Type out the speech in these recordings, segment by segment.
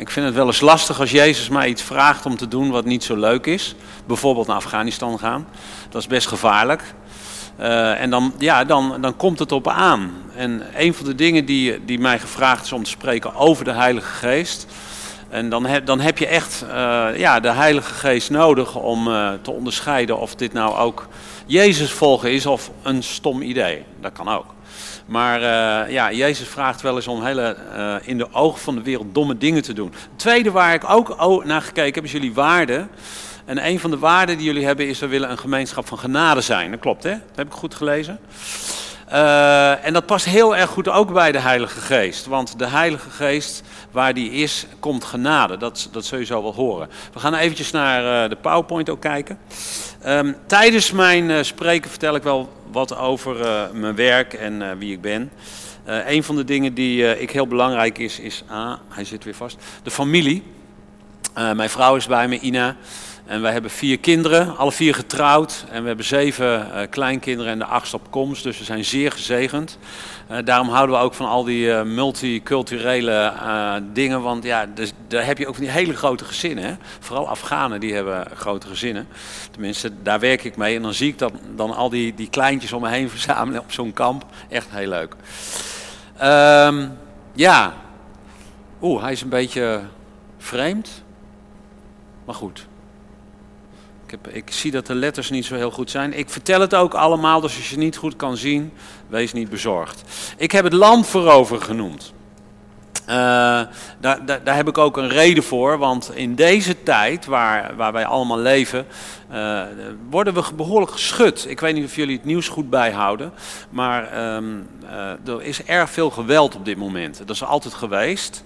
Ik vind het wel eens lastig als Jezus mij iets vraagt om te doen wat niet zo leuk is. Bijvoorbeeld naar Afghanistan gaan. Dat is best gevaarlijk. Uh, en dan, ja, dan, dan komt het op aan. En een van de dingen die, die mij gevraagd is om te spreken over de Heilige Geest. En dan heb, dan heb je echt uh, ja, de Heilige Geest nodig om uh, te onderscheiden of dit nou ook Jezus volgen is of een stom idee. Dat kan ook. Maar uh, ja, Jezus vraagt wel eens om hele uh, in de ogen van de wereld domme dingen te doen. Het tweede waar ik ook naar gekeken heb, is jullie waarden. En een van de waarden die jullie hebben is, we willen een gemeenschap van genade zijn. Dat klopt hè? Dat heb ik goed gelezen. Uh, en dat past heel erg goed ook bij de Heilige Geest. Want de Heilige Geest, waar die is, komt genade. Dat, dat zul je zo wel horen. We gaan eventjes naar de PowerPoint ook kijken. Um, tijdens mijn spreken vertel ik wel wat over uh, mijn werk en uh, wie ik ben. Een van de dingen die ik heel belangrijk is, is, ah, hij zit weer vast, de familie. mijn vrouw is bij me, Ina. En wij hebben vier kinderen, alle vier getrouwd. En we hebben zeven uh, kleinkinderen en de achtste op komst. Dus we zijn zeer gezegend. Uh, daarom houden we ook van al die uh, multiculturele dingen. Want ja, dus, daar heb je ook van die hele grote gezinnen. Hè? Vooral Afghanen, die hebben grote gezinnen. Tenminste, daar werk ik mee. En dan zie ik dat, dan al die, die kleintjes om me heen verzamelen op zo'n kamp. Echt heel leuk. Um, ja. Oeh, hij is een beetje vreemd. Maar goed. Ik, heb, ik, zie dat de letters niet zo heel goed zijn. Ik vertel het ook allemaal, dus als je het niet goed kan zien, wees niet bezorgd. Ik heb het land veroveren genoemd. Uh, daar, daar, daar, heb ik ook een reden voor, want in deze tijd waar, waar wij allemaal leven, uh, worden we behoorlijk geschud. Ik weet niet of jullie het nieuws goed bijhouden, maar um, uh, er is erg veel geweld op dit moment. Dat is altijd geweest.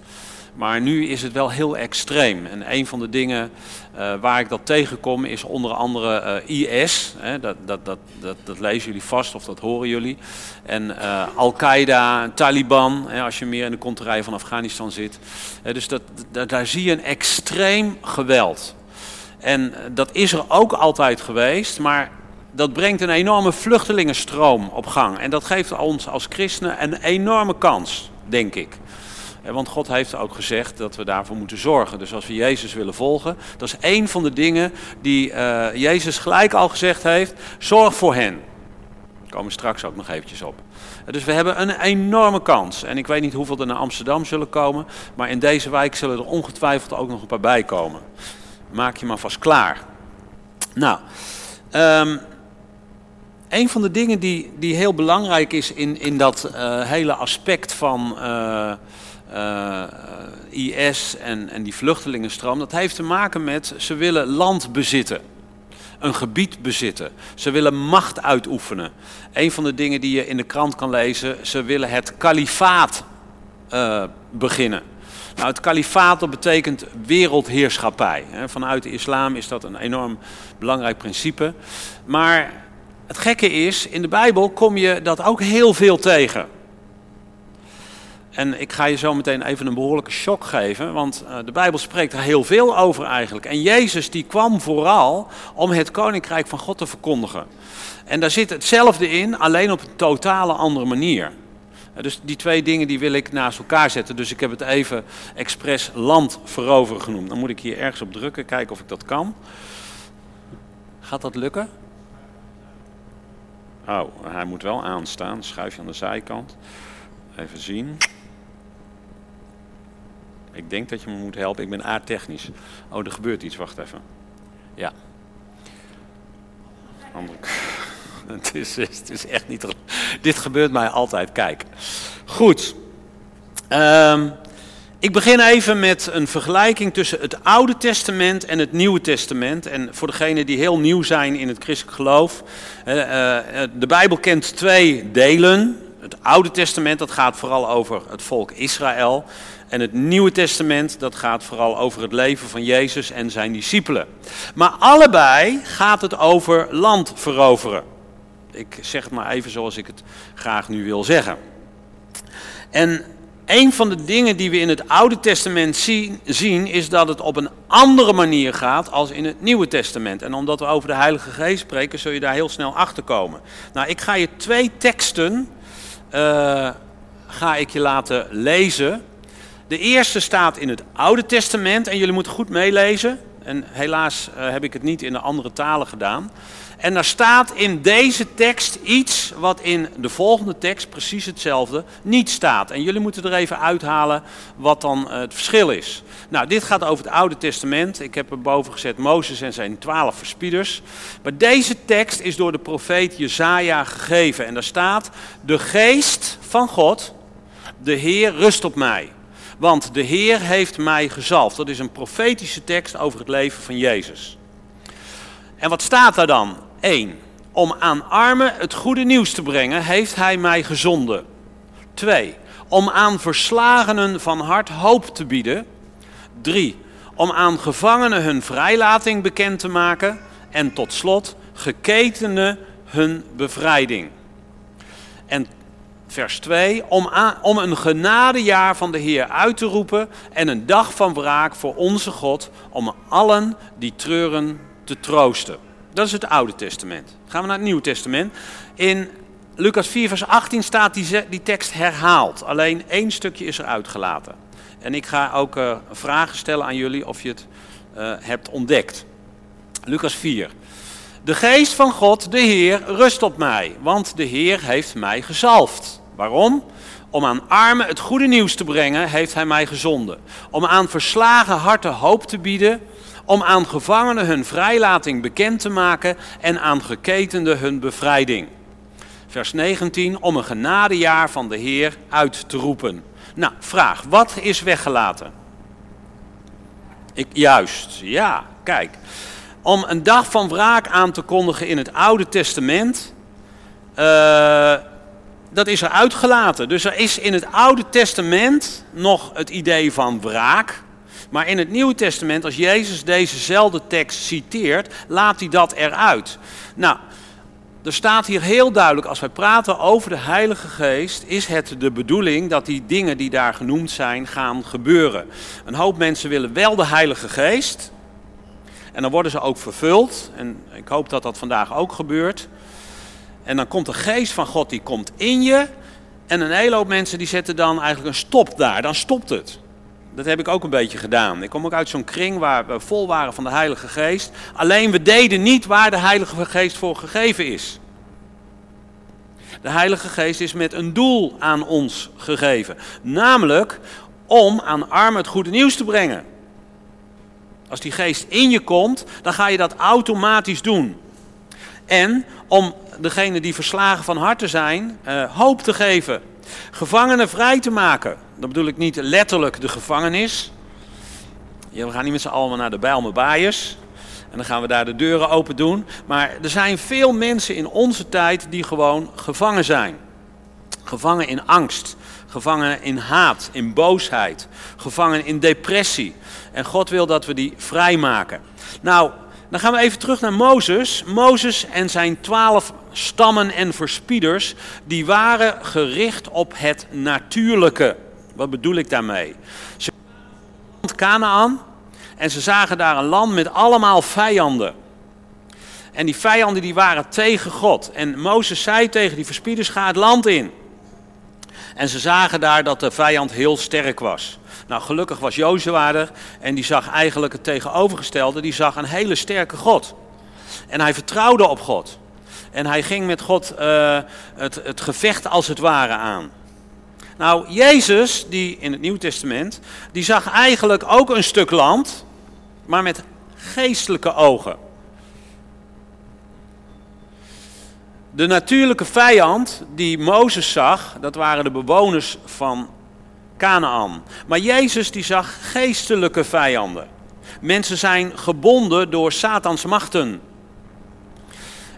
Maar nu is het wel heel extreem. En een van de dingen uh, waar ik dat tegenkom is onder andere uh, IS. Hè, dat, dat, dat, dat, dat, lezen jullie vast of dat horen jullie. En uh, Al-Qaeda, Taliban, hè, als je meer in de konterij van Afghanistan zit. dus dat, dat, daar zie je een extreem geweld. En dat is er ook altijd geweest, maar dat brengt een enorme vluchtelingenstroom op gang. En dat geeft ons als christenen een enorme kans, denk ik. Want God heeft ook gezegd dat we daarvoor moeten zorgen. Dus als we Jezus willen volgen, dat is één van de dingen die uh, Jezus gelijk al gezegd heeft. Zorg voor hen. Daar komen we straks ook nog eventjes op. Dus we hebben een enorme kans. En ik weet niet hoeveel er naar Amsterdam zullen komen. Maar in deze wijk zullen er ongetwijfeld ook nog een paar bij komen. Maak je maar vast klaar. Nou, um, een van de dingen die, die heel belangrijk is in, in dat uh, hele aspect van... uh, IS en, en die vluchtelingenstroom, dat heeft te maken met ze willen land bezitten. Een gebied bezitten. Ze willen macht uitoefenen. Een van de dingen die je in de krant kan lezen, ze willen het kalifaat uh, beginnen. Nou, het kalifaat dat betekent wereldheerschappij. Vanuit de islam is dat een enorm belangrijk principe. Maar het gekke is, in de Bijbel kom je dat ook heel veel tegen. En ik ga je zo meteen even een behoorlijke shock geven, want uh, de Bijbel spreekt er heel veel over eigenlijk. En Jezus die kwam vooral om het koninkrijk van God te verkondigen. En daar zit hetzelfde in, alleen op een totale andere manier. Uh, dus die twee dingen die wil ik naast elkaar zetten. Dus ik heb het even expres land veroveren genoemd. Dan moet ik hier ergens op drukken, kijken of ik dat kan. Gaat dat lukken? Oh, hij moet wel aanstaan. Schuif je aan de zijkant. Even zien. Ik denk dat je me moet helpen. Ik ben aardtechnisch. Oh, er gebeurt iets. Wacht even. Ja. Het is, het is echt niet... Dit gebeurt mij altijd. Kijk. Goed. Um, ik begin even met een vergelijking tussen het Oude Testament en het Nieuwe Testament. En voor degenen die heel nieuw zijn in het christelijk geloof. De Bijbel kent twee delen. Het Oude Testament, dat gaat vooral over het volk Israël. En het Nieuwe Testament, dat gaat vooral over het leven van Jezus en zijn discipelen. Maar allebei gaat het over land veroveren. Ik zeg het maar even zoals ik het graag nu wil zeggen. En een van de dingen die we in het Oude Testament zien, is dat het op een andere manier gaat als in het Nieuwe Testament. En omdat we over de Heilige Geest spreken, zul je daar heel snel achter komen. Nou, ik ga je twee teksten uh, ga ik je laten lezen De eerste staat in het Oude Testament en jullie moeten goed meelezen. En helaas uh, heb ik het niet in de andere talen gedaan. En daar staat in deze tekst iets wat in de volgende tekst precies hetzelfde niet staat. En jullie moeten er even uithalen wat dan het verschil is. Nou, dit gaat over het Oude Testament. Ik heb er boven gezet Mozes en zijn twaalf verspieders. Maar deze tekst is door de profeet Jezaja gegeven. En daar staat, de geest van God, de Heer, rust op mij. Want de Heer heeft mij gezalfd. Dat is een profetische tekst over het leven van Jezus. En wat staat daar dan? 1. Om aan armen het goede nieuws te brengen, heeft hij mij gezonden. 2. Om aan verslagenen van hart hoop te bieden. 3. Om aan gevangenen hun vrijlating bekend te maken. En tot slot, geketenen hun bevrijding. En vers 2, om, om een genadejaar van de Heer uit te roepen en een dag van wraak voor onze God, om allen die treuren te troosten. Dat is het Oude Testament. gaan we naar het Nieuwe Testament. In Lucas 4, vers 18 staat die, die tekst herhaald. Alleen één stukje is er uitgelaten. En ik ga ook uh, vragen stellen aan jullie of je het uh, hebt ontdekt. Lucas 4. De geest van God, de Heer, rust op mij, want de Heer heeft mij gezalfd. Waarom? Om aan armen het goede nieuws te brengen, heeft hij mij gezonden. Om aan verslagen harten hoop te bieden, om aan gevangenen hun vrijlating bekend te maken en aan geketenden hun bevrijding. Vers 19, om een genadejaar van de Heer uit te roepen. Nou, vraag, wat is weggelaten? Ik, juist, ja, kijk. Om een dag van wraak aan te kondigen in het Oude Testament, uh, dat is er uitgelaten. Dus er is in het Oude Testament nog het idee van wraak. Maar in het Nieuwe Testament, als Jezus dezezelfde tekst citeert, laat hij dat eruit. Nou, er staat hier heel duidelijk, als wij praten over de Heilige Geest, is het de bedoeling dat die dingen die daar genoemd zijn, gaan gebeuren. Een hoop mensen willen wel de Heilige Geest. En dan worden ze ook vervuld. En ik hoop dat dat vandaag ook gebeurt. En dan komt de geest van God, die komt in je. En een hele hoop mensen die zetten dan eigenlijk een stop daar. Dan stopt het. Dat heb ik ook een beetje gedaan. Ik kom ook uit zo'n kring waar we vol waren van de Heilige Geest. Alleen we deden niet waar de Heilige Geest voor gegeven is. De Heilige Geest is met een doel aan ons gegeven. Namelijk om aan armen het goede nieuws te brengen. Als die geest in je komt, dan ga je dat automatisch doen. En om degene die verslagen van harte zijn, uh, hoop te geven. Gevangenen vrij te maken. Dat bedoel ik niet letterlijk de gevangenis. Ja, we gaan niet met z'n allen naar de Bijlmer Baaiers. En dan gaan we daar de deuren open doen. Maar er zijn veel mensen in onze tijd die gewoon gevangen zijn. Gevangen in angst. Gevangen in haat, in boosheid. Gevangen in depressie. En God wil dat we die vrijmaken. Nou, dan gaan we even terug naar Mozes. Mozes en zijn twaalf stammen en verspieders, die waren gericht op het natuurlijke. Wat bedoel ik daarmee? Ze kwamen Canaan en ze zagen daar een land met allemaal vijanden. En die vijanden die waren tegen God. En Mozes zei tegen die verspieders, ga het land in. En ze zagen daar dat de vijand heel sterk was. Nou, gelukkig was Jozua er en die zag eigenlijk het tegenovergestelde. Die zag een hele sterke God. En hij vertrouwde op God. En hij ging met God uh, het, het gevecht als het ware aan. Nou, Jezus, die in het Nieuw Testament, die zag eigenlijk ook een stuk land, maar met geestelijke ogen. De natuurlijke vijand die Mozes zag, dat waren de bewoners van Canaan. Maar Jezus die zag geestelijke vijanden. Mensen zijn gebonden door Satans machten.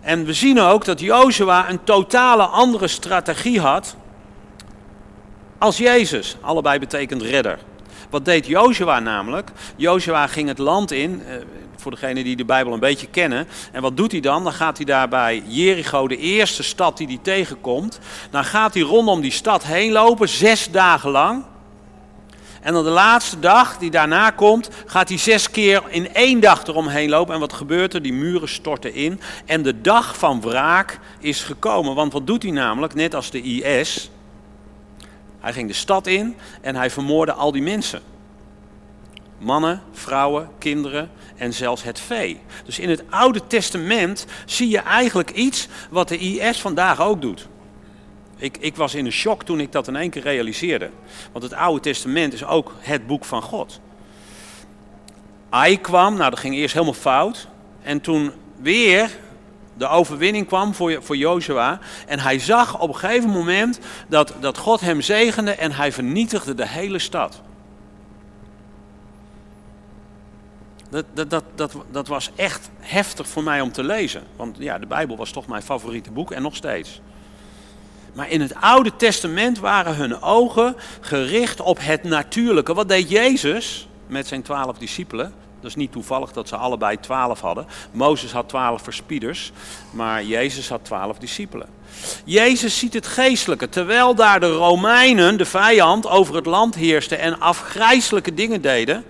En we zien ook dat Jozua een totale andere strategie had als Jezus. Allebei betekent redder. Wat deed Jozua namelijk? Jozua ging het land in, eh, voor degenen die de Bijbel een beetje kennen. En wat doet hij dan? Dan gaat hij daar bij Jericho, de eerste stad die hij tegenkomt. Dan gaat hij rondom die stad heen lopen, zes dagen lang. En dan de laatste dag die daarna komt, gaat hij zes keer in één dag eromheen lopen. En wat gebeurt er? Die muren storten in. En de dag van wraak is gekomen. Want wat doet hij namelijk? Net als de IS. Hij ging de stad in en hij vermoordde al die mensen. Mannen, vrouwen, kinderen en zelfs het vee. Dus in het Oude Testament zie je eigenlijk iets wat de IS vandaag ook doet. Ik, ik was in een shock toen ik dat in één keer realiseerde. Want het Oude Testament is ook het boek van God. Ai kwam, nou dat ging eerst helemaal fout. En toen weer de overwinning kwam voor, voor. En hij zag op een gegeven moment dat, dat God hem zegende en hij vernietigde de hele stad. Dat, dat, dat, dat was echt heftig voor mij om te lezen. Want ja, de Bijbel was toch mijn favoriete boek en nog steeds. Maar in het Oude Testament waren hun ogen gericht op het natuurlijke. Wat deed Jezus met zijn twaalf discipelen? Is niet toevallig dat ze allebei twaalf hadden. Mozes had twaalf verspieders, maar Jezus had twaalf discipelen. Jezus ziet het geestelijke. Terwijl daar de Romeinen, de vijand, over het land heersten en afgrijzelijke dingen deden.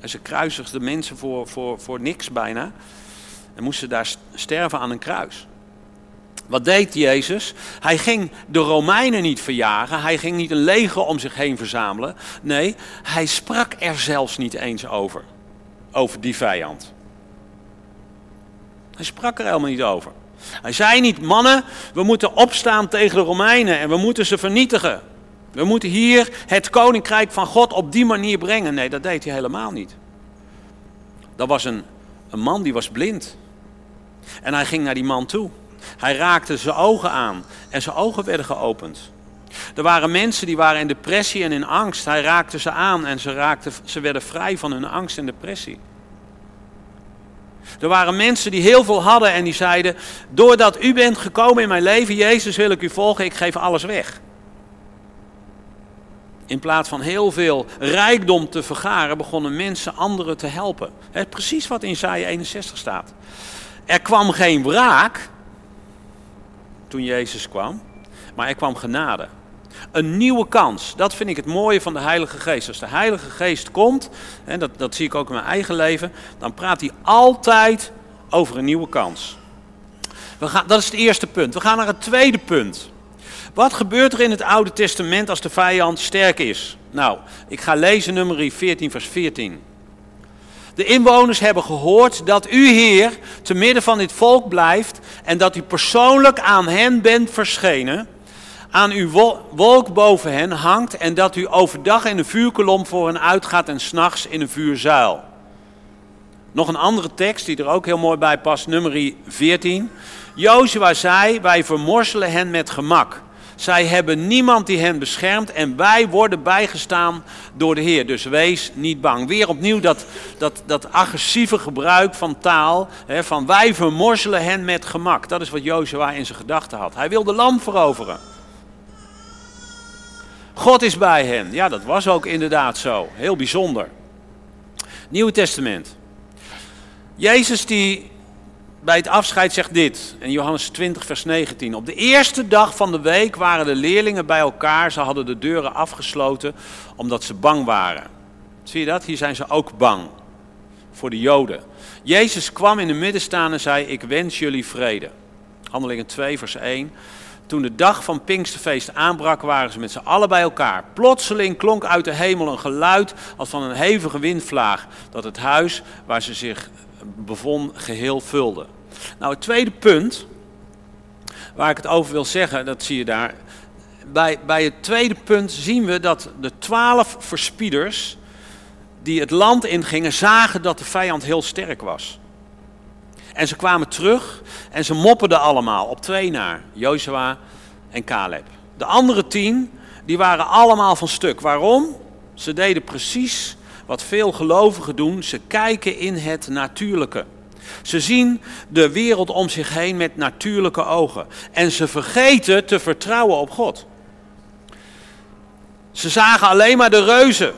En ze kruisigden mensen voor, voor, voor niks bijna. En moesten daar sterven aan een kruis. Wat deed Jezus? Hij ging de Romeinen niet verjagen. Hij ging niet een leger om zich heen verzamelen. Nee, hij sprak er zelfs niet eens over. Over die vijand. Hij sprak er helemaal niet over. Hij zei niet, mannen, we moeten opstaan tegen de Romeinen en we moeten ze vernietigen. We moeten hier het koninkrijk van God op die manier brengen. Nee, dat deed hij helemaal niet. Dat was een, een man die was blind. En hij ging naar die man toe. Hij raakte zijn ogen aan en zijn ogen werden geopend. Er waren mensen die waren in depressie en in angst. Hij raakte ze aan en ze, raakten, ze werden vrij van hun angst en depressie. Er waren mensen die heel veel hadden en die zeiden: Doordat u bent gekomen in mijn leven, Jezus, wil ik u volgen, ik geef alles weg. In plaats van heel veel rijkdom te vergaren, begonnen mensen anderen te helpen. Precies wat in Isaiah 61 staat. Er kwam geen wraak toen Jezus kwam, maar er kwam genade. Een nieuwe kans. Dat vind ik het mooie van de Heilige Geest. Als de Heilige Geest komt, en dat, dat zie ik ook in mijn eigen leven, dan praat hij altijd over een nieuwe kans. We gaan, dat is het eerste punt. We gaan naar het tweede punt. Wat gebeurt er in het Oude Testament als de vijand sterk is? Nou, ik ga lezen nummer 14, vers 14. De inwoners hebben gehoord dat u, Heer, te midden van dit volk blijft en dat u persoonlijk aan hen bent verschenen, aan uw wolk boven hen hangt en dat u overdag in een vuurkolom voor hen uitgaat en s'nachts in een vuurzuil. Nog een andere tekst die er ook heel mooi bij past, nummer 14. Jozua zei, wij vermorzelen hen met gemak. Zij hebben niemand die hen beschermt en wij worden bijgestaan door de Heer. Dus wees niet bang. Weer opnieuw dat, dat, dat agressieve gebruik van taal. Hè, van wij vermorzelen hen met gemak. Dat is wat Jozua in zijn gedachten had. Hij wilde land veroveren. God is bij hen. Ja, dat was ook inderdaad zo. Heel bijzonder. Nieuwe Testament. Jezus die bij het afscheid zegt dit, in Johannes 20, vers 19. Op de eerste dag van de week waren de leerlingen bij elkaar. Ze hadden de deuren afgesloten omdat ze bang waren. Zie je dat? Hier zijn ze ook bang voor de Joden. Jezus kwam in de midden staan en zei: Ik wens jullie vrede. Handelingen 2, vers 1. Toen de dag van Pinksterfeest aanbrak, waren ze met z'n allen bij elkaar. Plotseling klonk uit de hemel een geluid als van een hevige windvlaag, dat het huis waar ze zich bevond geheel vulde. Nou, het tweede punt waar ik het over wil zeggen, dat zie je daar. Bij, bij het tweede punt zien we dat de twaalf verspieders die het land ingingen, zagen dat de vijand heel sterk was. En ze kwamen terug en ze mopperden allemaal op twee naar, Jozua en Caleb. De andere tien, die waren allemaal van stuk. Waarom? Ze deden precies wat veel gelovigen doen. Ze kijken in het natuurlijke. Ze zien de wereld om zich heen met natuurlijke ogen. En ze vergeten te vertrouwen op God. Ze zagen alleen maar de reuzen.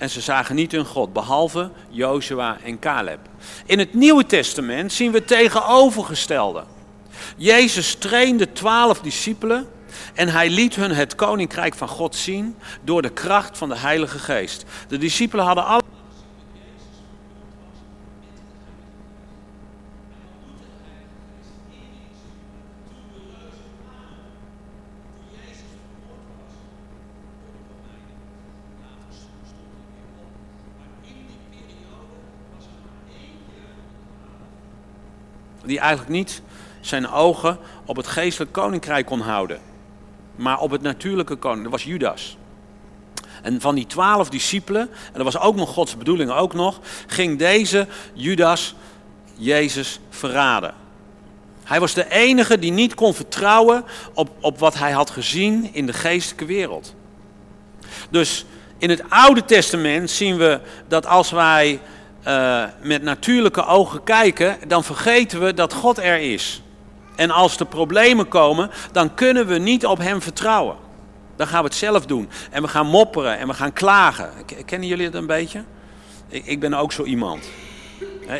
En ze zagen niet hun God, behalve Jozua en Caleb. In het Nieuwe Testament zien we tegenovergestelde. Jezus trainde twaalf discipelen en hij liet hun het koninkrijk van God zien door de kracht van de Heilige Geest. De discipelen hadden alle Die eigenlijk niet zijn ogen op het geestelijk koninkrijk kon houden. Maar op het natuurlijke koninkrijk. Dat was Judas. En van die twaalf discipelen, en dat was ook nog Gods bedoeling ook nog, ging deze Judas Jezus verraden. Hij was de enige die niet kon vertrouwen op, op wat hij had gezien in de geestelijke wereld. Dus in het Oude Testament zien we dat als wij uh, met natuurlijke ogen kijken, dan vergeten we dat God er is. En als er problemen komen, dan kunnen we niet op Hem vertrouwen. Dan gaan we het zelf doen. En we gaan mopperen en we gaan klagen. Kennen jullie het een beetje? Ik, ik ben ook zo iemand.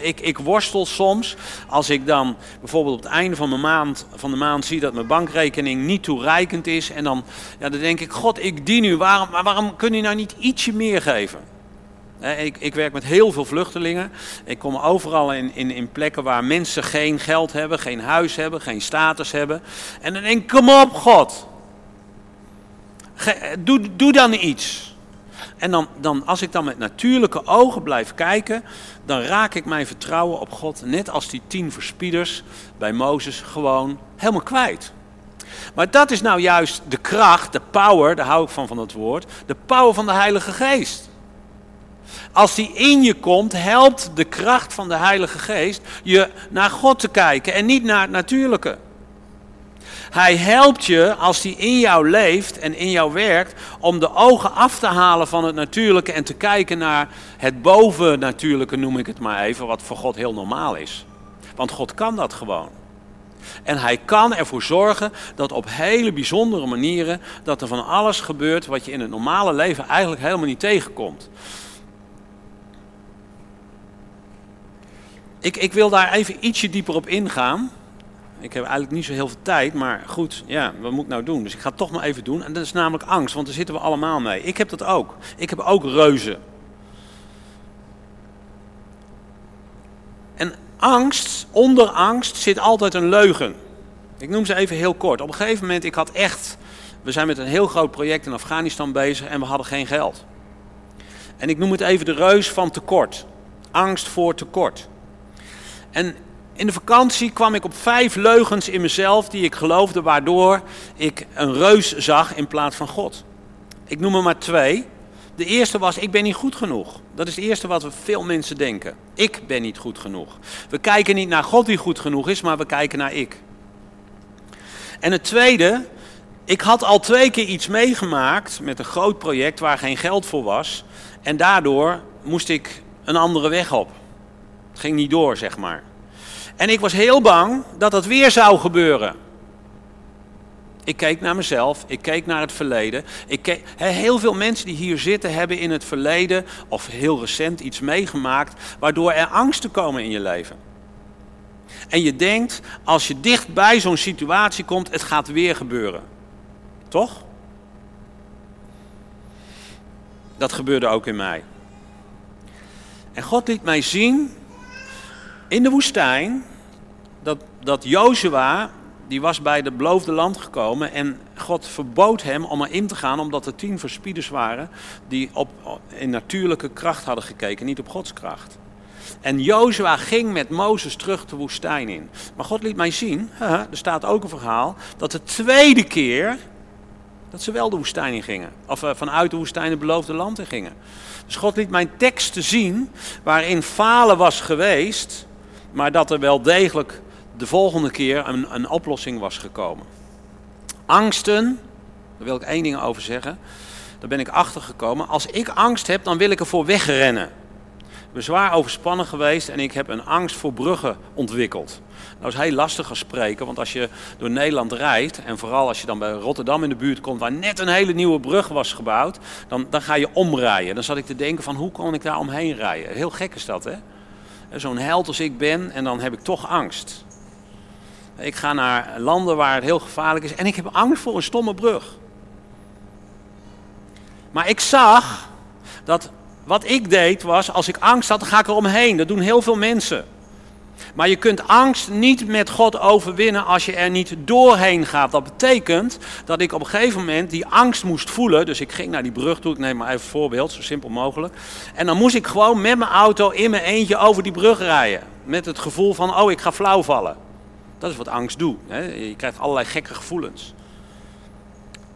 Ik, ik, worstel soms als ik dan bijvoorbeeld op het einde van, maand, van de maand zie dat mijn bankrekening niet toereikend is. En dan, ja, dan denk ik, God, ik dien u. Waarom, waarom kun je nou niet ietsje meer geven? Ik, ik, werk met heel veel vluchtelingen. Ik kom overal in, in, in, plekken waar mensen geen geld hebben, geen huis hebben, geen status hebben. En dan denk ik, kom op God. doe, doe dan iets. En dan, dan, als ik dan met natuurlijke ogen blijf kijken, dan raak ik mijn vertrouwen op God, net als die tien verspieders bij Mozes, gewoon helemaal kwijt. Maar dat is nou juist de kracht, de power, daar hou ik van van dat woord, de power van de Heilige Geest. Als die in je komt, helpt de kracht van de Heilige Geest je naar God te kijken en niet naar het natuurlijke. Hij helpt je als hij in jou leeft en in jou werkt om de ogen af te halen van het natuurlijke en te kijken naar het bovennatuurlijke, noem ik het maar even, wat voor God heel normaal is. Want God kan dat gewoon. En hij kan ervoor zorgen dat op hele bijzondere manieren dat er van alles gebeurt wat je in het normale leven eigenlijk helemaal niet tegenkomt. Ik, ik wil daar even ietsje dieper op ingaan. Ik heb eigenlijk niet zo heel veel tijd, maar goed, ja, wat moet ik nou doen? Dus ik ga het toch maar even doen. En dat is namelijk angst, want daar zitten we allemaal mee. Ik heb dat ook. Ik heb ook reuzen. En angst, onder angst zit altijd een leugen. Ik noem ze even heel kort. Op een gegeven moment, ik had echt, we zijn met een heel groot project in Afghanistan bezig en we hadden geen geld. En ik noem het even de reus van tekort. Angst voor tekort. En in de vakantie kwam ik op vijf leugens in mezelf die ik geloofde, waardoor ik een reus zag in plaats van God. Ik noem er maar twee. De eerste was, ik ben niet goed genoeg. Dat is het eerste wat we veel mensen denken. Ik ben niet goed genoeg. We kijken niet naar God die goed genoeg is, maar we kijken naar ik. En het tweede, ik had al twee keer iets meegemaakt met een groot project waar geen geld voor was. En daardoor moest ik een andere weg op. Ging niet door, zeg maar. En ik was heel bang dat dat weer zou gebeuren. Ik keek naar mezelf, ik keek naar het verleden. Ik keek, heel veel mensen die hier zitten hebben in het verleden of heel recent iets meegemaakt waardoor er angsten komen in je leven. En je denkt, als je dicht bij zo'n situatie komt, het gaat weer gebeuren. Toch? Dat gebeurde ook in mij. En God liet mij zien in de woestijn dat, dat Jozua, die was bij het beloofde land gekomen en God verbood hem om erin te gaan omdat er tien verspieders waren die op, in natuurlijke kracht hadden gekeken, niet op Gods kracht. En Jozua ging met Mozes terug de woestijn in. Maar God liet mij zien, er staat ook een verhaal, dat de tweede keer dat ze wel de woestijn in gingen. Of eh, vanuit de woestijn het beloofde land in gingen. Dus God liet mijn teksten zien waarin falen was geweest, maar dat er wel degelijk de volgende keer een, een oplossing was gekomen. Angsten, daar wil ik één ding over zeggen. Daar ben ik achter gekomen. Als ik angst heb, dan wil ik ervoor wegrennen. Ik ben zwaar overspannen geweest en ik heb een angst voor bruggen ontwikkeld. Dat is heel lastig als spreken, want als je door Nederland rijdt, en vooral als je dan bij Rotterdam in de buurt komt, waar net een hele nieuwe brug was gebouwd, dan, dan ga je omrijden. Dan zat ik te denken van hoe kan ik daar omheen rijden? Heel gek is dat, hè? Zo'n held als ik ben en dan heb ik toch angst. Ik ga naar landen waar het heel gevaarlijk is en ik heb angst voor een stomme brug. Maar ik zag dat wat ik deed was, als ik angst had, dan ga ik er omheen. Dat doen heel veel mensen. Maar je kunt angst niet met God overwinnen als je er niet doorheen gaat. Dat betekent dat ik op een gegeven moment die angst moest voelen. Dus ik ging naar die brug toe, ik neem maar even een voorbeeld, zo simpel mogelijk. En dan moest ik gewoon met mijn auto in mijn eentje over die brug rijden. met het gevoel van, oh ik ga flauw vallen. Dat is wat angst doet. Hè? Je krijgt allerlei gekke gevoelens.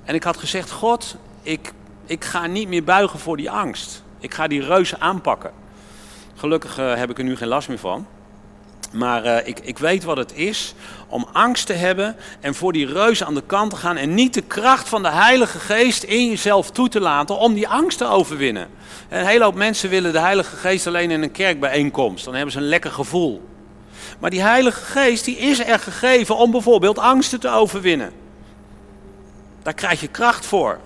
En ik had gezegd, God, ik, ik ga niet meer buigen voor die angst. Ik ga die reuzen aanpakken. Gelukkig uh, heb ik er nu geen last meer van. Maar uh, ik, ik weet wat het is om angst te hebben en voor die reuzen aan de kant te gaan en niet de kracht van de Heilige Geest in jezelf toe te laten om die angst te overwinnen. Een hele hoop mensen willen de Heilige Geest alleen in een kerkbijeenkomst. Dan hebben ze een lekker gevoel. Maar die Heilige Geest die is er gegeven om bijvoorbeeld angsten te overwinnen. Daar krijg je kracht voor.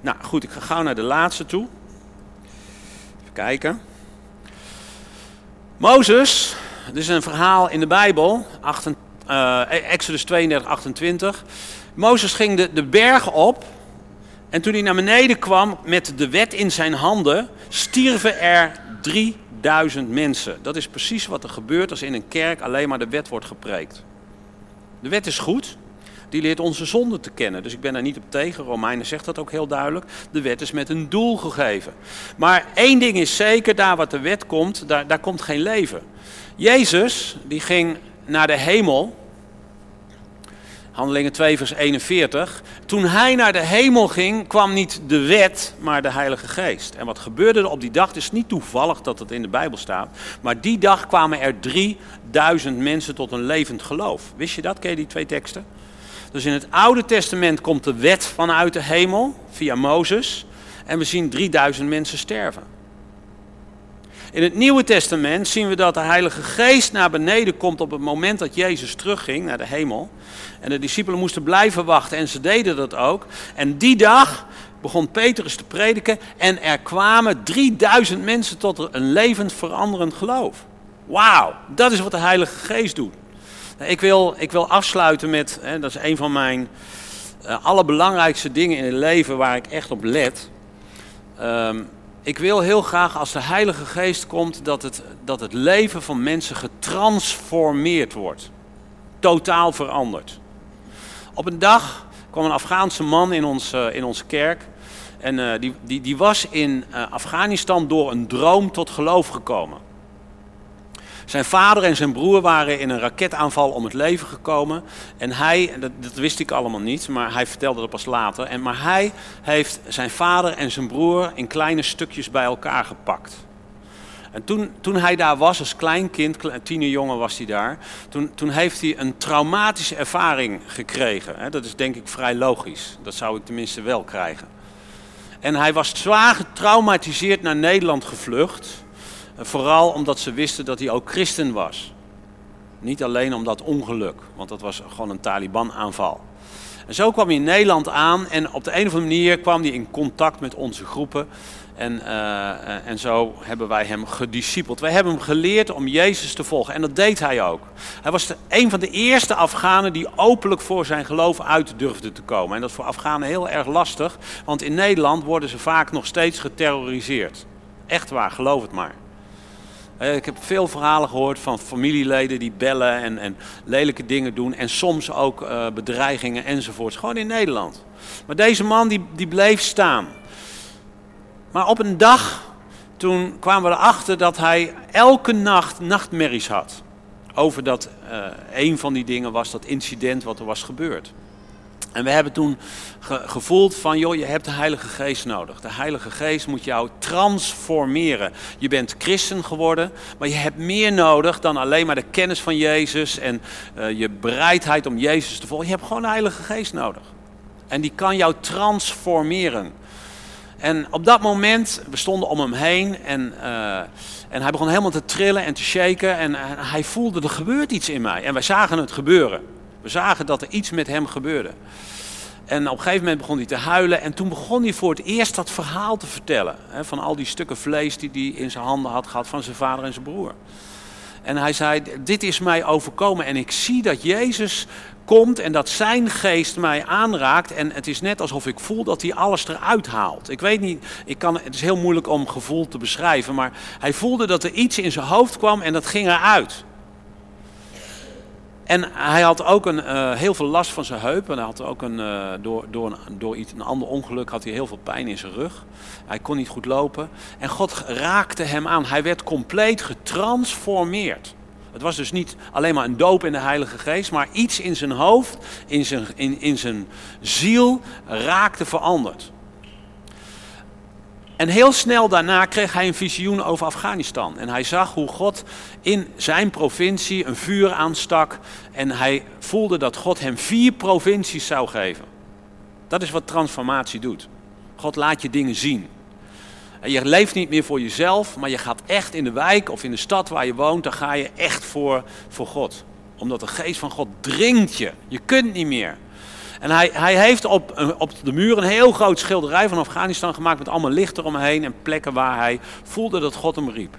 Nou goed, ik ga gauw naar de laatste toe. Even kijken. Mozes, dit is een verhaal in de Bijbel, 8, uh, Exodus 32, 28. Mozes ging de, de berg op en toen hij naar beneden kwam met de wet in zijn handen, stierven er 3000 mensen. Dat is precies wat er gebeurt als in een kerk alleen maar de wet wordt gepreekt. De wet is goed, die leert onze zonde te kennen. Dus ik ben daar niet op tegen. Romeinen zegt dat ook heel duidelijk. De wet is met een doel gegeven. Maar één ding is zeker, daar wat de wet komt, daar, daar komt geen leven. Jezus, die ging naar de hemel. Handelingen 2 vers 41. Toen hij naar de hemel ging, kwam niet de wet, maar de Heilige Geest. En wat gebeurde er op die dag, het is niet toevallig dat het in de Bijbel staat. Maar die dag kwamen er 3000 mensen tot een levend geloof. Wist je dat? Ken je die twee teksten? Dus in het Oude Testament komt de wet vanuit de hemel via Mozes en we zien 3000 mensen sterven. In het Nieuwe Testament zien we dat de Heilige Geest naar beneden komt op het moment dat Jezus terugging naar de hemel. En de discipelen moesten blijven wachten en ze deden dat ook. En die dag begon Petrus te prediken en er kwamen 3000 mensen tot een levend veranderend geloof. Wauw, dat is wat de Heilige Geest doet. Ik wil, ik wil afsluiten met, hè, dat is een van mijn uh, allerbelangrijkste dingen in het leven waar ik echt op let. Um, ik wil heel graag als de Heilige Geest komt dat het, dat het leven van mensen getransformeerd wordt. Totaal veranderd. Op een dag kwam een Afghaanse man in, ons, uh, in onze kerk. En uh, die, die, die was in Afghanistan door een droom tot geloof gekomen. Zijn vader en zijn broer waren in een raketaanval om het leven gekomen. En hij, dat, dat, wist ik allemaal niet, maar hij vertelde dat pas later. En, maar hij heeft zijn vader en zijn broer in kleine stukjes bij elkaar gepakt. En toen, toen hij daar was als klein kind, tienerjongen was hij daar, toen, toen heeft hij een traumatische ervaring gekregen. Dat is denk ik vrij logisch. Dat zou ik tenminste wel krijgen. En hij was zwaar getraumatiseerd naar Nederland gevlucht. Vooral omdat ze wisten dat hij ook christen was. Niet alleen om dat ongeluk, want dat was gewoon een Taliban-aanval. En zo kwam hij in Nederland aan en op de een of andere manier kwam hij in contact met onze groepen. En, uh, en zo hebben wij hem gediscipeld. Wij hebben hem geleerd om Jezus te volgen. En dat deed hij ook. Hij was een van de eerste Afghanen die openlijk voor zijn geloof uit durfde te komen. En dat is voor Afghanen heel erg lastig, want in Nederland worden ze vaak nog steeds geterroriseerd. Echt waar, geloof het maar. Eh, ik heb veel verhalen gehoord van familieleden die bellen en, en lelijke dingen doen. En soms ook uh, bedreigingen enzovoorts. Gewoon in Nederland. Maar deze man die, die bleef staan. Maar op een dag, toen kwamen we erachter dat hij elke nacht nachtmerries had. Over dat uh, een van die dingen was dat incident wat er was gebeurd. En we hebben toen ge gevoeld van, joh, je hebt de Heilige Geest nodig. De Heilige Geest moet jou transformeren. Je bent christen geworden, maar je hebt meer nodig dan alleen maar de kennis van Jezus en uh, je bereidheid om Jezus te volgen. Je hebt gewoon de Heilige Geest nodig. En die kan jou transformeren. En op dat moment, we stonden om hem heen en, uh, en hij begon helemaal te trillen en te shaken. En, en hij voelde, er gebeurt iets in mij. En wij zagen het gebeuren. We zagen dat er iets met hem gebeurde. En op een gegeven moment begon hij te huilen. En toen begon hij voor het eerst dat verhaal te vertellen. Hè, van al die stukken vlees die hij in zijn handen had gehad van zijn vader en zijn broer. En hij zei, dit is mij overkomen en ik zie dat Jezus komt en dat zijn geest mij aanraakt. En het is net alsof ik voel dat hij alles eruit haalt. Ik weet niet, ik kan, het is heel moeilijk om gevoel te beschrijven, maar hij voelde dat er iets in zijn hoofd kwam en dat ging eruit. En hij had ook een, uh, heel veel last van zijn heup. En hij had ook een, uh, door, door, een, door iets, een ander ongeluk had hij heel veel pijn in zijn rug. Hij kon niet goed lopen. En God raakte hem aan. Hij werd compleet getransformeerd. Het was dus niet alleen maar een doop in de Heilige Geest, maar iets in zijn hoofd, in zijn, in, in zijn ziel raakte veranderd. En heel snel daarna kreeg hij een visioen over Afghanistan. En hij zag hoe God in zijn provincie een vuur aanstak. En hij voelde dat God hem vier provincies zou geven. Dat is wat transformatie doet. God laat je dingen zien. En je leeft niet meer voor jezelf, maar je gaat echt in de wijk of in de stad waar je woont, dan ga je echt voor, voor God. Omdat de geest van God dringt je. Je kunt niet meer. En hij, hij heeft op, op de muur een heel groot schilderij van Afghanistan gemaakt met allemaal licht eromheen en plekken waar hij voelde dat God hem riep.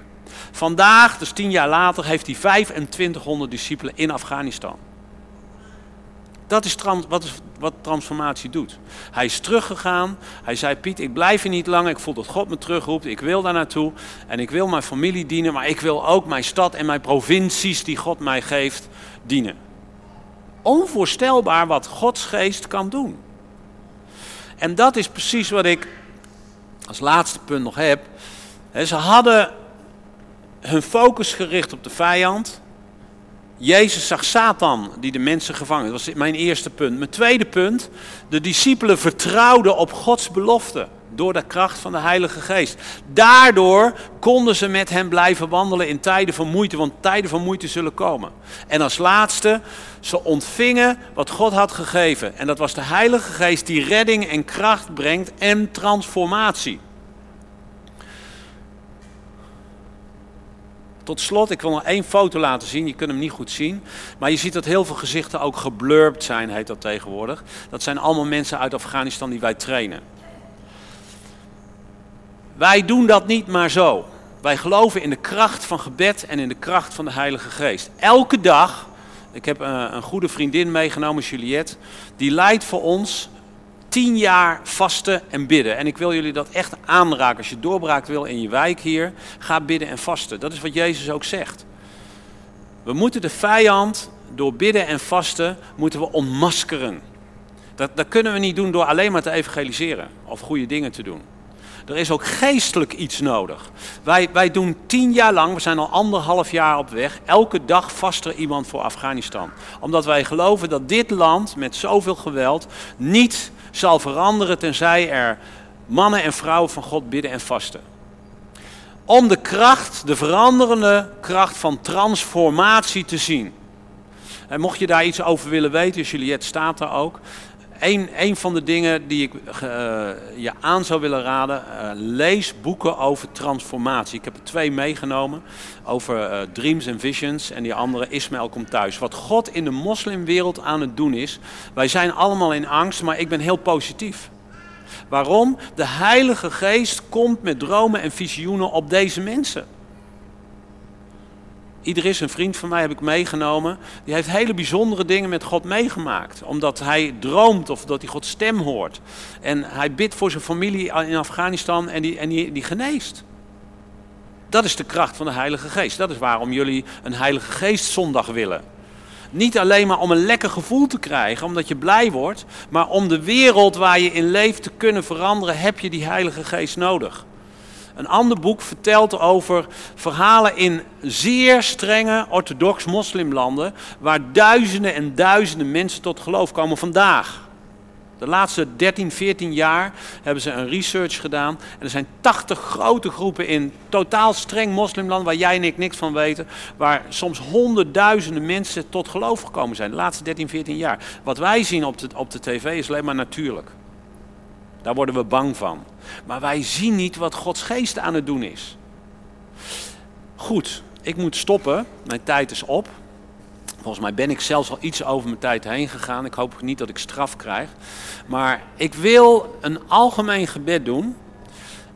Vandaag, dus tien jaar later, heeft hij 2500 discipelen in Afghanistan. Dat is wat, wat transformatie doet. Hij is teruggegaan. Hij zei: Piet, ik blijf hier niet lang. Ik voel dat God me terugroept. Ik wil daar naartoe. En ik wil mijn familie dienen. Maar ik wil ook mijn stad en mijn provincies die God mij geeft dienen onvoorstelbaar wat Gods geest kan doen. En dat is precies wat ik als laatste punt nog heb. Ze hadden hun focus gericht op de vijand. Jezus zag Satan die de mensen gevangen. Dat was mijn eerste punt. Mijn tweede punt. De discipelen vertrouwden op Gods belofte. Door de kracht van de Heilige Geest. Daardoor konden ze met hem blijven wandelen in tijden van moeite, want tijden van moeite zullen komen. En als laatste, ze ontvingen wat God had gegeven. En dat was de Heilige Geest die redding en kracht brengt en transformatie. Tot slot, ik wil nog één foto laten zien. Je kunt hem niet goed zien. Maar je ziet dat heel veel gezichten ook geblurpt zijn, heet dat tegenwoordig. Dat zijn allemaal mensen uit Afghanistan die wij trainen. Wij doen dat niet maar zo. Wij geloven in de kracht van gebed en in de kracht van de Heilige Geest. Elke dag, ik heb een, een goede vriendin meegenomen, Juliette, die leidt voor ons tien jaar vasten en bidden. En ik wil jullie dat echt aanraken. Als je doorbraak wil in je wijk hier, ga bidden en vasten. Dat is wat Jezus ook zegt. We moeten de vijand door bidden en vasten moeten we ontmaskeren. Dat, dat kunnen we niet doen door alleen maar te evangeliseren of goede dingen te doen. Er is ook geestelijk iets nodig. Wij, wij doen tien jaar lang, we zijn al anderhalf jaar op weg, elke dag vast er iemand voor Afghanistan. Omdat wij geloven dat dit land met zoveel geweld niet zal veranderen tenzij er mannen en vrouwen van God bidden en vasten. Om de kracht, de veranderende kracht van transformatie te zien. En mocht je daar iets over willen weten, Juliette staat daar ook. Een, van de dingen die ik uh, je aan zou willen raden, uh, lees boeken over transformatie. Ik heb er twee meegenomen over uh, Dreams and Visions en die andere Ismaël komt thuis. Wat God in de moslimwereld aan het doen is, wij zijn allemaal in angst, maar ik ben heel positief. Waarom? De Heilige Geest komt met dromen en visioenen op deze mensen. Idris, een vriend van mij, heb ik meegenomen. Die heeft hele bijzondere dingen met God meegemaakt. Omdat hij droomt of dat hij Gods stem hoort. En hij bidt voor zijn familie in Afghanistan en die, en die, die geneest. Dat is de kracht van de Heilige Geest. Dat is waarom jullie een Heilige Geest zondag willen. Niet alleen maar om een lekker gevoel te krijgen, omdat je blij wordt. Maar om de wereld waar je in leeft te kunnen veranderen, heb je die Heilige Geest nodig. Een ander boek vertelt over verhalen in zeer strenge orthodox moslimlanden, waar duizenden en duizenden mensen tot geloof komen vandaag. De laatste 13, 14 jaar hebben ze een research gedaan. En er zijn 80 grote groepen in totaal streng moslimland, waar jij en ik niks van weten. Waar soms honderdduizenden mensen tot geloof gekomen zijn. De laatste 13, 14 jaar. Wat wij zien op de, op de tv is alleen maar natuurlijk. Daar worden we bang van. Maar wij zien niet wat Gods geest aan het doen is. Goed, ik moet stoppen. Mijn tijd is op. Volgens mij ben ik zelfs al iets over mijn tijd heen gegaan. Ik hoop niet dat ik straf krijg. Maar ik wil een algemeen gebed doen.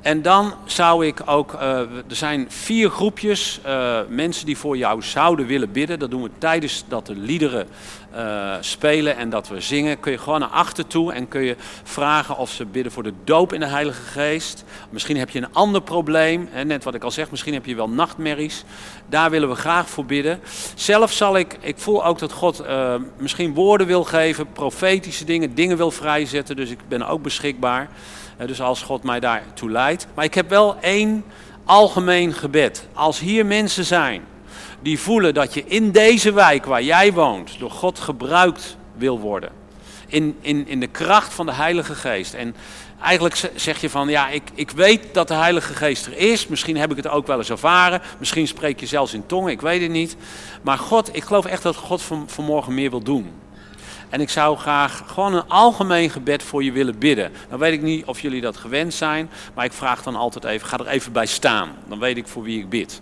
En dan zou ik ook, uh, er zijn vier groepjes uh, mensen die voor jou zouden willen bidden. Dat doen we tijdens dat de liederen uh, spelen en dat we zingen. Kun je gewoon naar achter toe en kun je vragen of ze bidden voor de doop in de Heilige Geest. Misschien heb je een ander probleem, net wat ik al zeg, misschien heb je wel nachtmerries. Daar willen we graag voor bidden. Zelf zal ik, ik voel ook dat God misschien woorden wil geven, profetische dingen, dingen wil vrijzetten. Dus ik ben ook beschikbaar. Dus als God mij daartoe leidt. Maar ik heb wel één algemeen gebed. Als hier mensen zijn die voelen dat je in deze wijk waar jij woont door God gebruikt wil worden. In, in, in de kracht van de Heilige Geest. En eigenlijk zeg je van, ja, ik, ik weet dat de Heilige Geest er is. Misschien heb ik het ook wel eens ervaren. Misschien spreek je zelfs in tongen, ik weet het niet. Maar God, ik geloof echt dat God van, vanmorgen meer wil doen. En ik zou graag gewoon een algemeen gebed voor je willen bidden. Dan weet ik niet of jullie dat gewend zijn, maar ik vraag dan altijd even, ga er even bij staan. Dan weet ik voor wie ik bid.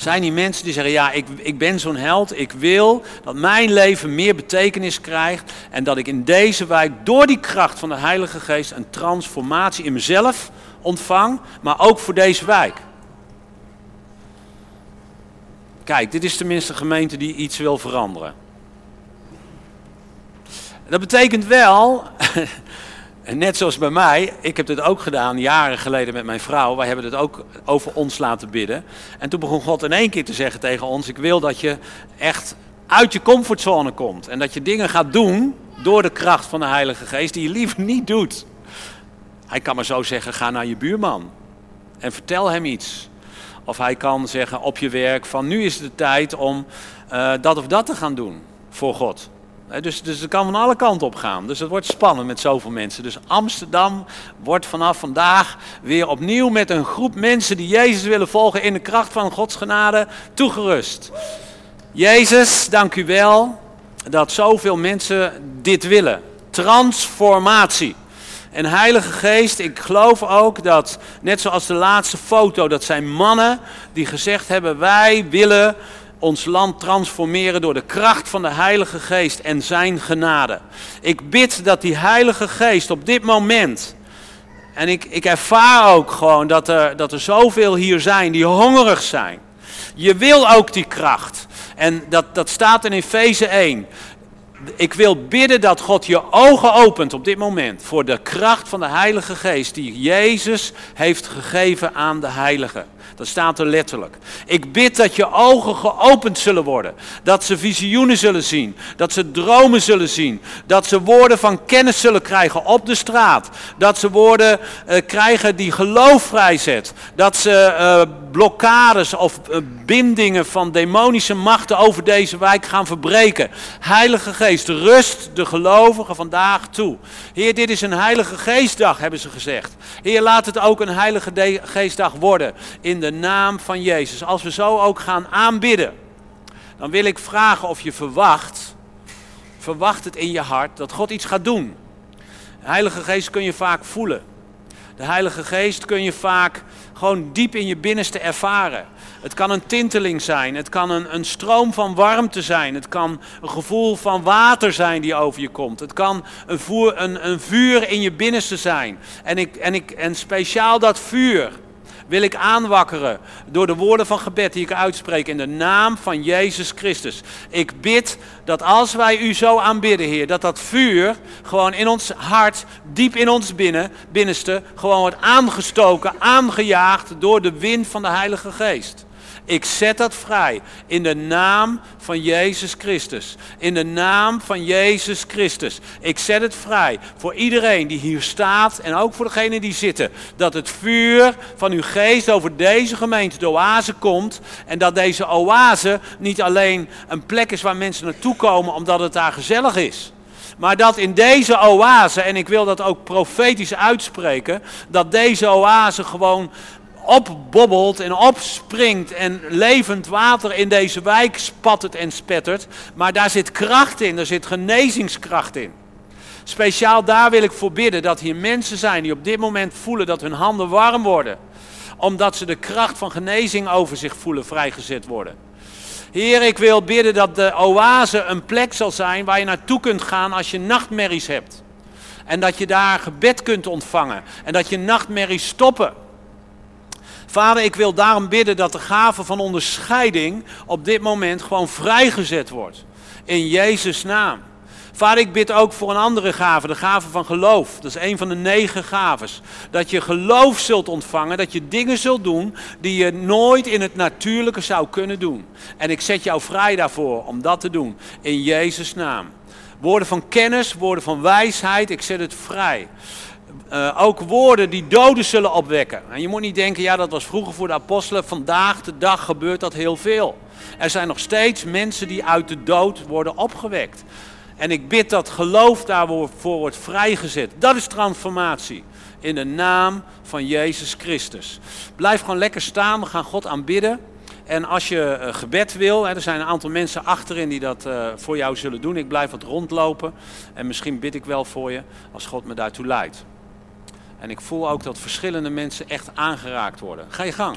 Zijn die mensen die zeggen, ja, ik, ik ben zo'n held, ik wil dat mijn leven meer betekenis krijgt en dat ik in deze wijk door die kracht van de Heilige Geest een transformatie in mezelf ontvang, maar ook voor deze wijk. Kijk, dit is tenminste een gemeente die iets wil veranderen. Dat betekent wel, net zoals bij mij, ik heb dit ook gedaan jaren geleden met mijn vrouw. Wij hebben het ook over ons laten bidden. En toen begon God in één keer te zeggen tegen ons: Ik wil dat je echt uit je comfortzone komt. En dat je dingen gaat doen door de kracht van de Heilige Geest die je liever niet doet. Hij kan maar zo zeggen: Ga naar je buurman en vertel hem iets. Of hij kan zeggen op je werk: van nu is het de tijd om uh, dat of dat te gaan doen voor God. Dus, dus het kan van alle kanten op gaan. Dus het wordt spannend met zoveel mensen. Dus Amsterdam wordt vanaf vandaag weer opnieuw met een groep mensen die Jezus willen volgen in de kracht van Gods genade toegerust. Jezus, dank u wel dat zoveel mensen dit willen. Transformatie. En Heilige Geest, ik geloof ook dat, net zoals de laatste foto, dat zijn mannen die gezegd hebben: wij willen ons land transformeren door de kracht van de Heilige Geest en Zijn genade. Ik bid dat die Heilige Geest op dit moment, en ik, ik ervaar ook gewoon dat er, dat er zoveel hier zijn die hongerig zijn. Je wil ook die kracht. En dat, dat staat in Efeze 1. Ik wil bidden dat God je ogen opent op dit moment voor de kracht van de Heilige Geest die Jezus heeft gegeven aan de Heilige. Dat staat er letterlijk. Ik bid dat je ogen geopend zullen worden. Dat ze visioenen zullen zien. Dat ze dromen zullen zien. Dat ze woorden van kennis zullen krijgen op de straat. Dat ze woorden uh, krijgen die geloof vrijzet. Dat ze uh, blokkades of uh, bindingen van demonische machten over deze wijk gaan verbreken. Heilige Geest, rust de gelovigen vandaag toe. Heer, dit is een Heilige Geestdag, hebben ze gezegd. Heer, laat het ook een Heilige Geestdag worden. In de de naam van Jezus. Als we zo ook gaan aanbidden, dan wil ik vragen of je verwacht, verwacht het in je hart dat God iets gaat doen. De Heilige Geest kun je vaak voelen. De Heilige Geest kun je vaak gewoon diep in je binnenste ervaren. Het kan een tinteling zijn, het kan een, een stroom van warmte zijn, het kan een gevoel van water zijn die over je komt. Het kan een, een, een vuur in je binnenste zijn. En, ik, en, ik, en speciaal dat vuur, wil ik aanwakkeren door de woorden van gebed die ik uitspreek in de naam van Jezus Christus. Ik bid dat als wij u zo aanbidden, Heer, dat dat vuur gewoon in ons hart, diep in ons binnen, binnenste, gewoon wordt aangestoken, aangejaagd door de wind van de Heilige Geest. Ik zet dat vrij in de naam van Jezus Christus. In de naam van Jezus Christus. Ik zet het vrij voor iedereen die hier staat en ook voor degenen die zitten. Dat het vuur van uw geest over deze gemeente, de oase, komt. En dat deze oase niet alleen een plek is waar mensen naartoe komen omdat het daar gezellig is. Maar dat in deze oase, en ik wil dat ook profetisch uitspreken, dat deze oase gewoon opbobbelt en opspringt en levend water in deze wijk spattert en spettert. Maar daar zit kracht in, er zit genezingskracht in. Speciaal daar wil ik voor bidden dat hier mensen zijn die op dit moment voelen dat hun handen warm worden. Omdat ze de kracht van genezing over zich voelen vrijgezet worden. Heer, ik wil bidden dat de oase een plek zal zijn waar je naartoe kunt gaan als je nachtmerries hebt. En dat je daar gebed kunt ontvangen. En dat je nachtmerries stoppen. Vader, ik wil daarom bidden dat de gave van onderscheiding op dit moment gewoon vrijgezet wordt. In Jezus' naam. Vader, ik bid ook voor een andere gave, de gave van geloof. Dat is een van de negen gaves. Dat je geloof zult ontvangen, dat je dingen zult doen die je nooit in het natuurlijke zou kunnen doen. En ik zet jou vrij daarvoor om dat te doen, in Jezus' naam. Woorden van kennis, woorden van wijsheid, ik zet het vrij. Uh, ook woorden die doden zullen opwekken. En je moet niet denken, ja dat was vroeger voor de apostelen, vandaag de dag gebeurt dat heel veel. Er zijn nog steeds mensen die uit de dood worden opgewekt. En ik bid dat geloof daarvoor wordt vrijgezet. Dat is transformatie. In de naam van Jezus Christus. Blijf gewoon lekker staan, we gaan God aanbidden. En als je uh, gebed wil, er zijn een aantal mensen achterin die dat uh, voor jou zullen doen. Ik blijf wat rondlopen en misschien bid ik wel voor je als God me daartoe leidt. En ik voel ook dat verschillende mensen echt aangeraakt worden. Ga je gang.